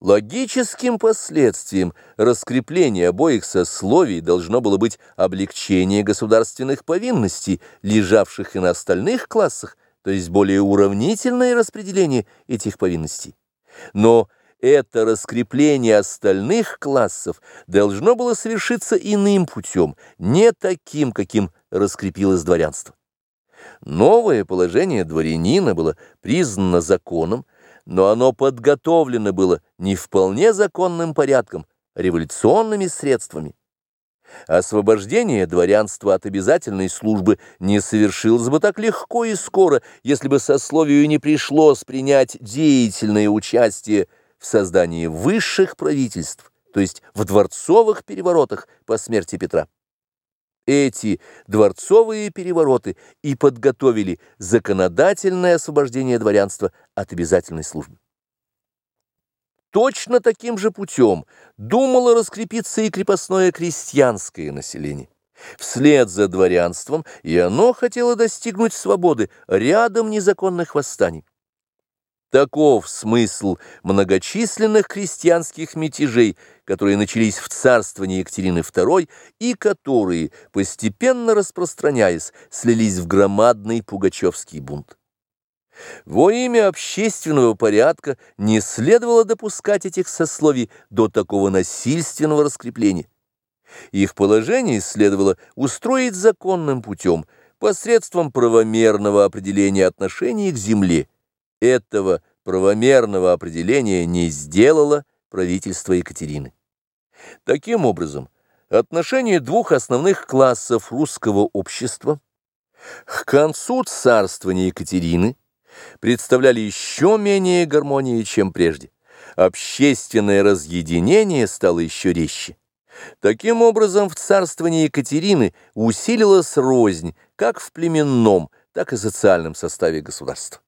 Логическим последствием раскрепления обоих сословий должно было быть облегчение государственных повинностей, лежавших и на остальных классах, то есть более уравнительное распределение этих повинностей. Но это раскрепление остальных классов должно было совершиться иным путем, не таким, каким раскрепилось дворянство. Новое положение дворянина было признано законом, но оно подготовлено было не вполне законным порядком, а революционными средствами. Освобождение дворянства от обязательной службы не совершилось бы так легко и скоро, если бы сословию не пришлось принять деятельное участие в создании высших правительств, то есть в дворцовых переворотах по смерти Петра. Эти дворцовые перевороты и подготовили законодательное освобождение дворянства от обязательной службы. Точно таким же путем думало раскрепиться и крепостное крестьянское население. Вслед за дворянством и оно хотело достигнуть свободы рядом незаконных восстаний. Таков смысл многочисленных крестьянских мятежей, которые начались в царствовании Екатерины II и которые, постепенно распространяясь, слились в громадный пугачевский бунт. Во имя общественного порядка не следовало допускать этих сословий до такого насильственного раскрепления. Их положение следовало устроить законным путем, посредством правомерного определения отношений к земле, этого правомерного определения не сделало правительство Екатерины. Таким образом, отношение двух основных классов русского общества к концу царствования Екатерины представляли еще менее гармонии, чем прежде. Общественное разъединение стало еще резче. Таким образом, в царствовании Екатерины усилилась рознь как в племенном, так и социальном составе государства.